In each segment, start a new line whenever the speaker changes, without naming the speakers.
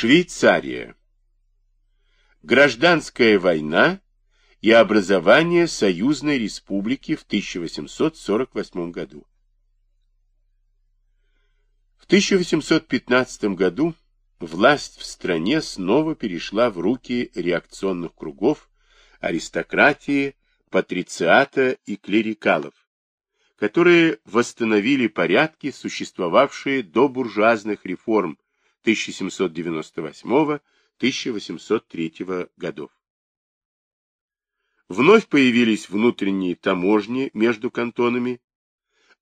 Швейцария. Гражданская война и образование Союзной Республики в 1848 году. В 1815 году власть в стране снова перешла в руки реакционных кругов, аристократии, патрициата и клерикалов, которые восстановили порядки, существовавшие до буржуазных реформ 1798-1803 годов. Вновь появились внутренние таможни между кантонами,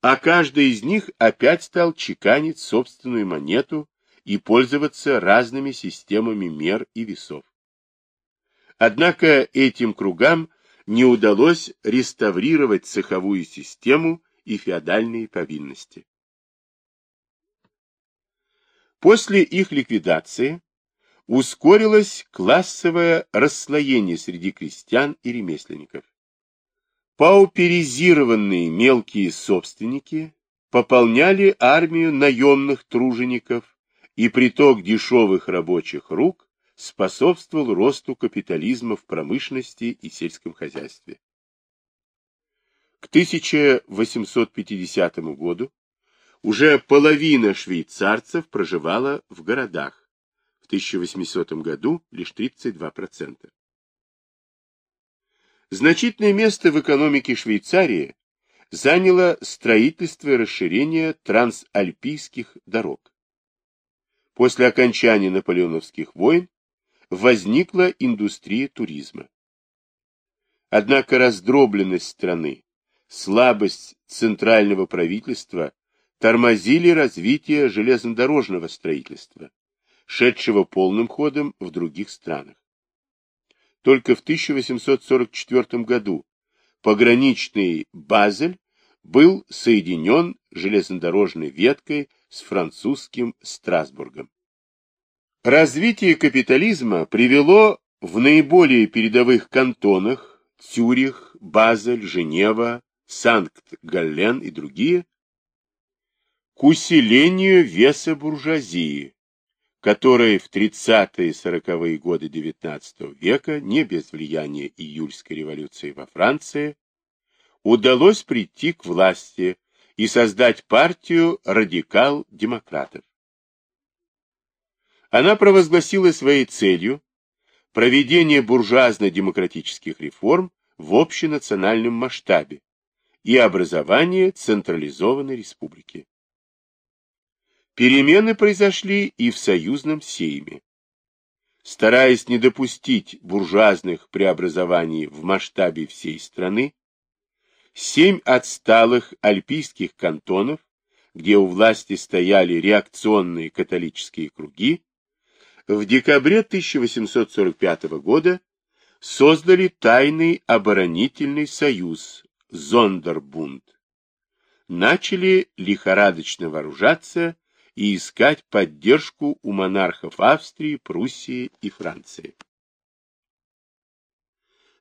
а каждый из них опять стал чеканить собственную монету и пользоваться разными системами мер и весов. Однако этим кругам не удалось реставрировать цеховую систему и феодальные повинности. После их ликвидации ускорилось классовое расслоение среди крестьян и ремесленников. Пауперизированные мелкие собственники пополняли армию наемных тружеников, и приток дешевых рабочих рук способствовал росту капитализма в промышленности и сельском хозяйстве. К 1850 году уже половина швейцарцев проживала в городах, в 1800 году лишь 32%. Значительное место в экономике Швейцарии заняло строительство и расширение трансальпийских дорог. После окончания наполеоновских войн возникла индустрия туризма. Однако раздробленность страны, слабость центрального правительства тормозили развитие железнодорожного строительства, шедшего полным ходом в других странах. Только в 1844 году пограничный Базель был соединен железнодорожной веткой с французским Страсбургом. Развитие капитализма привело в наиболее передовых кантонах Цюрих, Базель, Женева, Санкт-Галлен и другие к усилению веса буржуазии, которой в 30-е и 40-е годы XIX века, не без влияния июльской революции во Франции, удалось прийти к власти и создать партию радикал-демократов. Она провозгласила своей целью проведение буржуазно-демократических реформ в общенациональном масштабе и образование централизованной республики. Перемены произошли и в союзном сейме. Стараясь не допустить буржуазных преобразований в масштабе всей страны, семь отсталых альпийских кантонов, где у власти стояли реакционные католические круги, в декабре 1845 года создали тайный оборонительный союз Зондербунд. Начали лихорадочно вооружаться и искать поддержку у монархов Австрии, Пруссии и Франции.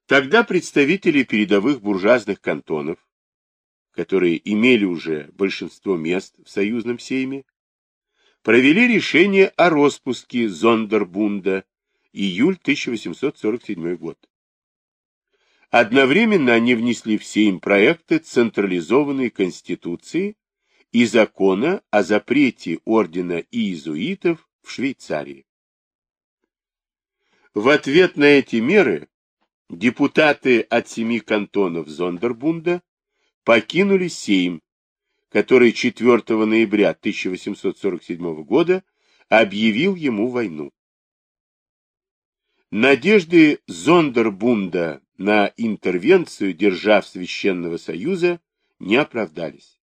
Тогда представители передовых буржуазных кантонов, которые имели уже большинство мест в союзном сейме, провели решение о распуске Зондербунда июль 1847 год. Одновременно они внесли в Сейм проекты централизованной конституции и закона о запрете ордена иезуитов в Швейцарии. В ответ на эти меры депутаты от семи кантонов Зондербунда покинули Сейм, который 4 ноября 1847 года объявил ему войну. Надежды Зондербунда на интервенцию держав Священного Союза не оправдались.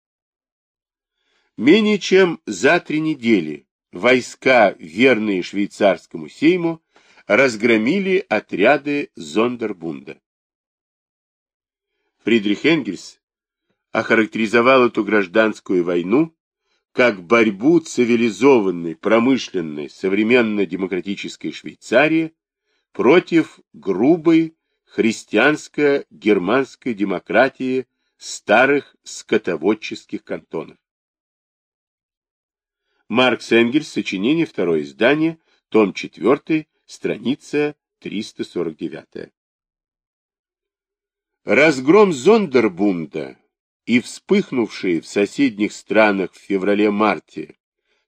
Менее чем за три недели войска, верные швейцарскому сейму, разгромили отряды Зондербунда. Фридрих Энгельс охарактеризовал эту гражданскую войну как борьбу цивилизованной, промышленной, современно-демократической Швейцарии против грубой христианско-германской демократии старых скотоводческих кантонов. Маркс Энгельс, сочинение, второе издание, том 4, страница 349. Разгром Зондербунда и вспыхнувшие в соседних странах в феврале-марте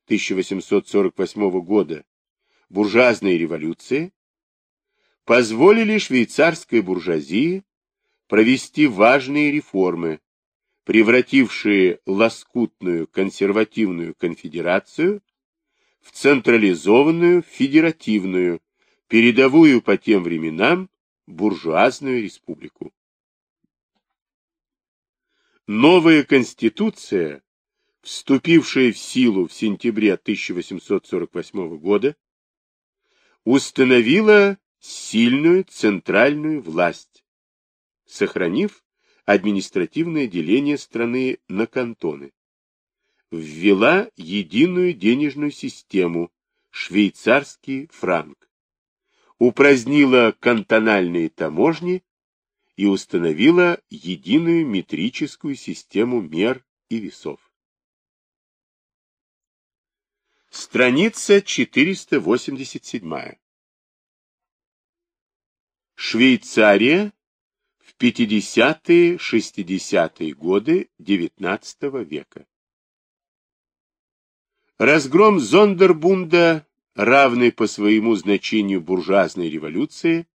1848 года буржуазные революции позволили швейцарской буржуазии провести важные реформы, превратившие лоскутную консервативную конфедерацию в централизованную федеративную, передовую по тем временам буржуазную республику. Новая конституция, вступившая в силу в сентябре 1848 года, установила сильную центральную власть, сохранив административное деление страны на кантоны, ввела единую денежную систему, швейцарский франк, упразднила кантональные таможни и установила единую метрическую систему мер и весов. Страница 487. Швейцария в 50-60-е годы XIX века. Разгром Зондербунда, равный по своему значению буржуазной революции,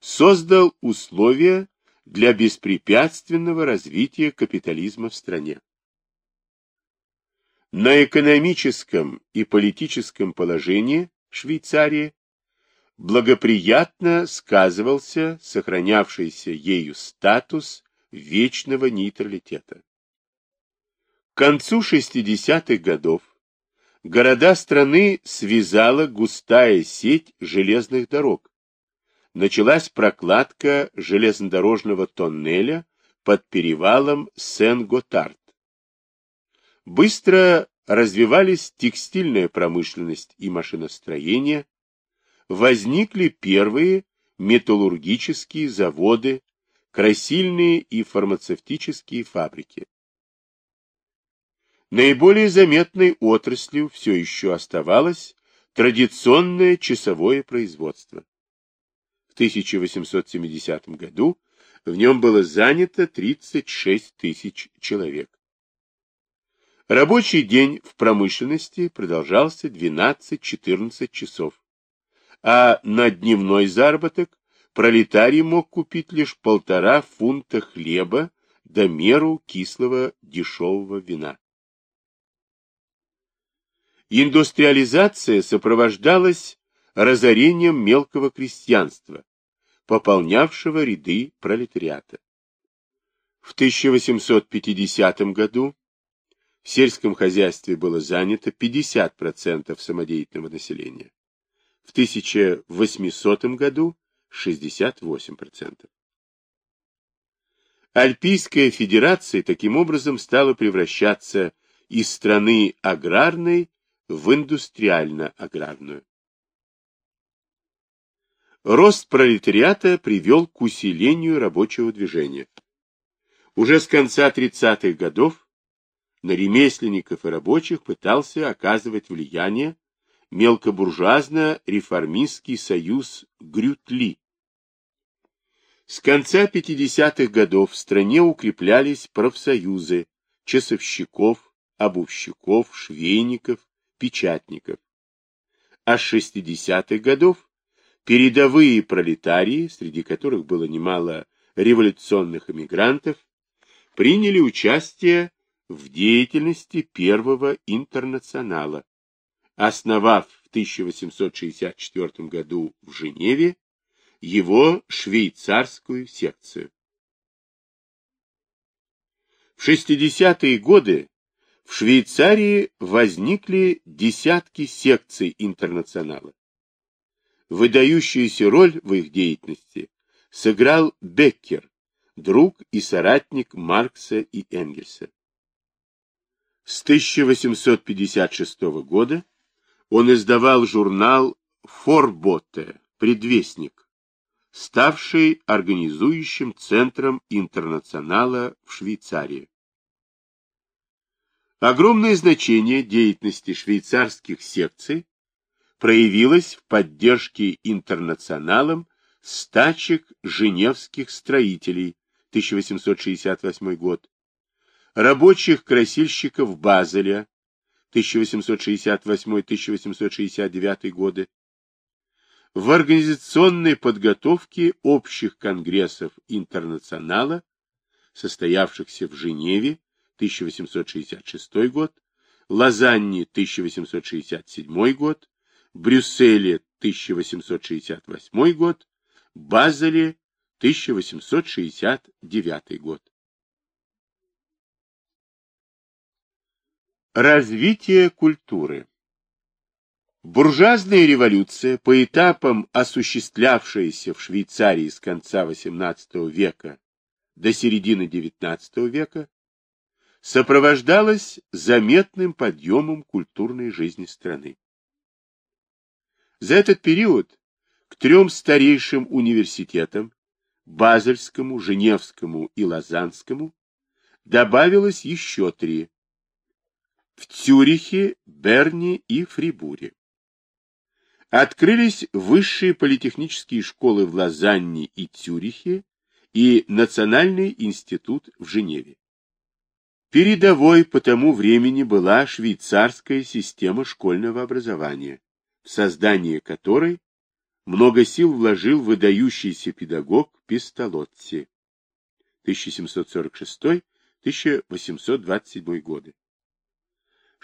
создал условия для беспрепятственного развития капитализма в стране. На экономическом и политическом положении Швейцарии благоприятно сказывался сохранявшийся ею статус вечного нейтралитета. К концу 60-х годов города страны связала густая сеть железных дорог, началась прокладка железнодорожного тоннеля под перевалом Сен-Готард. Быстро развивались текстильная промышленность и машиностроение, возникли первые металлургические заводы, красильные и фармацевтические фабрики. Наиболее заметной отраслью все еще оставалось традиционное часовое производство. В 1870 году в нем было занято 36 тысяч человек. Рабочий день в промышленности продолжался 12-14 часов, а на дневной заработок пролетарий мог купить лишь полтора фунта хлеба до меру кислого дешевого вина. Индустриализация сопровождалась разорением мелкого крестьянства, пополнявшего ряды пролетариата. В 1850 году в сельском хозяйстве было занято 50% самодеятельного населения, в 1800 году 68%. Альпийская федерация таким образом стала превращаться из страны аграрной в индустриально-аграрную. Рост пролетариата привел к усилению рабочего движения. Уже с конца 30-х годов на ремесленников и рабочих пытался оказывать влияние мелкобуржуазно-реформистский союз Грютли. С конца 50-х годов в стране укреплялись профсоюзы часовщиков, обувщиков, швейников, печатников. А с 60-х годов передовые пролетарии, среди которых было немало революционных эмигрантов, приняли участие в деятельности Первого интернационала, основав в 1864 году в Женеве его швейцарскую секцию. В 60-е годы в Швейцарии возникли десятки секций интернационала. Выдающуюся роль в их деятельности сыграл Беккер, друг и соратник Маркса и Энгельса. С 1856 года он издавал журнал «Форботе. Предвестник», ставший организующим центром интернационала в Швейцарии. Огромное значение деятельности швейцарских секций проявилась в поддержке интернационалом стачек женевских строителей 1868 год, рабочих красильщиков Базеля 1868-1869 годы, в организационной подготовке общих конгрессов интернационала, состоявшихся в Женеве 1866 год, Лозанне 1867 год, Брюсселе 1868 год, Базеле 1869 год. Развитие культуры Буржуазная революция, по этапам осуществлявшаяся в Швейцарии с конца XVIII века до середины XIX века, сопровождалась заметным подъемом культурной жизни страны. За этот период к трем старейшим университетам, Базельскому, Женевскому и Лозаннскому, добавилось еще три – в Цюрихе, Берне и Фрибуре. Открылись высшие политехнические школы в Лозанне и Цюрихе и Национальный институт в Женеве. Передовой по тому времени была швейцарская система школьного образования, в создание которой много сил вложил выдающийся педагог Пистолотти 1746-1827 годы.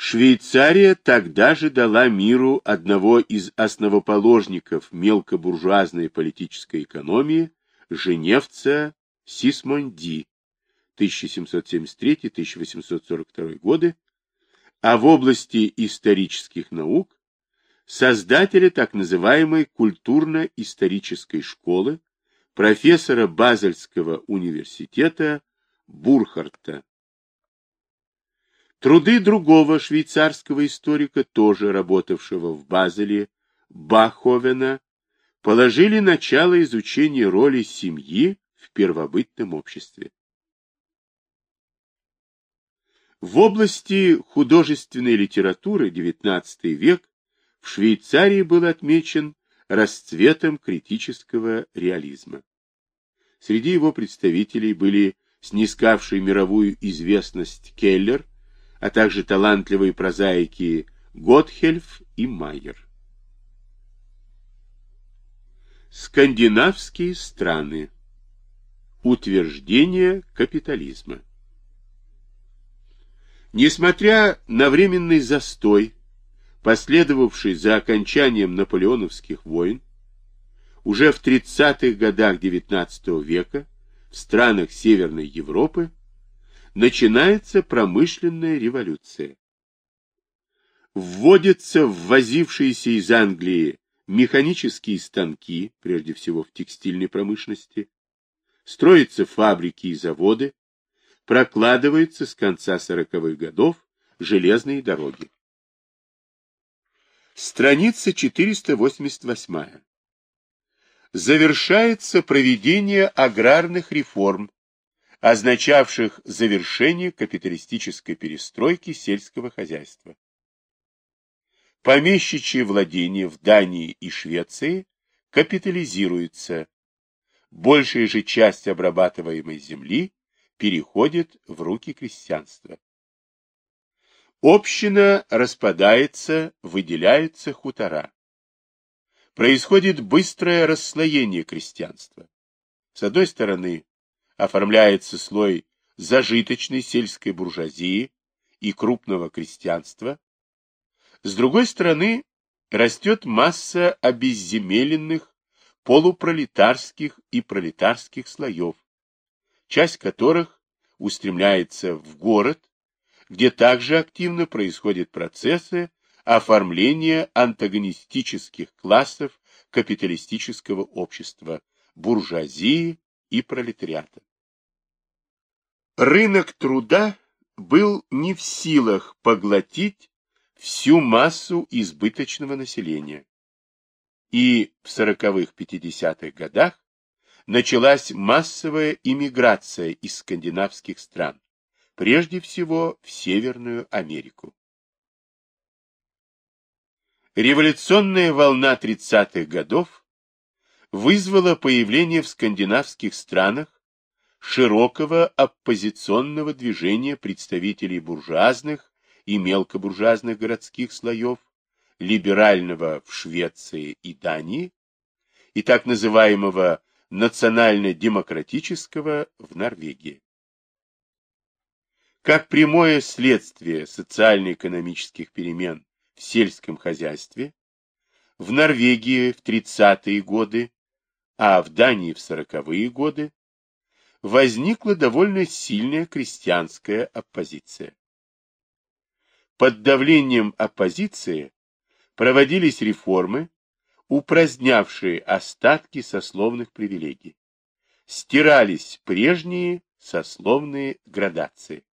Швейцария тогда же дала миру одного из основоположников мелкобуржуазной политической экономии, женевца Сисмонди 1773-1842 годы, а в области исторических наук создателя так называемой культурно-исторической школы, профессора Базельского университета Бурхарта. Труды другого швейцарского историка, тоже работавшего в Базеле, Баховена, положили начало изучению роли семьи в первобытном обществе. В области художественной литературы XIX век в Швейцарии был отмечен расцветом критического реализма. Среди его представителей были снискавший мировую известность Келлер, а также талантливые прозаики Готхельф и Майер. Скандинавские страны. Утверждение капитализма. Несмотря на временный застой, последовавший за окончанием наполеоновских войн, уже в 30-х годах XIX века в странах Северной Европы начинается промышленная революция. Вводятся ввозившиеся из Англии механические станки, прежде всего в текстильной промышленности, строятся фабрики и заводы, прокладываются с конца сороковых годов железные дороги. Страница 488. Завершается проведение аграрных реформ, означавших завершение капиталистической перестройки сельского хозяйства. Помещичье владения в Дании и Швеции капитализируется. Большая же часть обрабатываемой земли переходит в руки крестьянства. Община распадается, выделяются хутора. Происходит быстрое расслоение крестьянства. С одной стороны, оформляется слой зажиточной сельской буржуазии и крупного крестьянства. С другой стороны, растет масса обезземеленных полупролетарских и пролетарских слоев, часть которых устремляется в город, где также активно происходят процессы оформления антагонистических классов капиталистического общества, буржуазии и пролетариата. Рынок труда был не в силах поглотить всю массу избыточного населения. И в 40-х-50-х годах началась массовая иммиграция из скандинавских стран, прежде всего в Северную Америку. Революционная волна 30-х годов вызвала появление в скандинавских странах широкого оппозиционного движения представителей буржуазных и мелкобуржуазных городских слоев, либерального в Швеции и Дании и так называемого национально-демократического в Норвегии. Как прямое следствие социально-экономических перемен в сельском хозяйстве, в Норвегии в 30-е годы, а в Дании в 40-е годы, возникла довольно сильная крестьянская оппозиция. Под давлением оппозиции проводились реформы, упразднявшие остатки сословных привилегий. Стирались прежние сословные градации.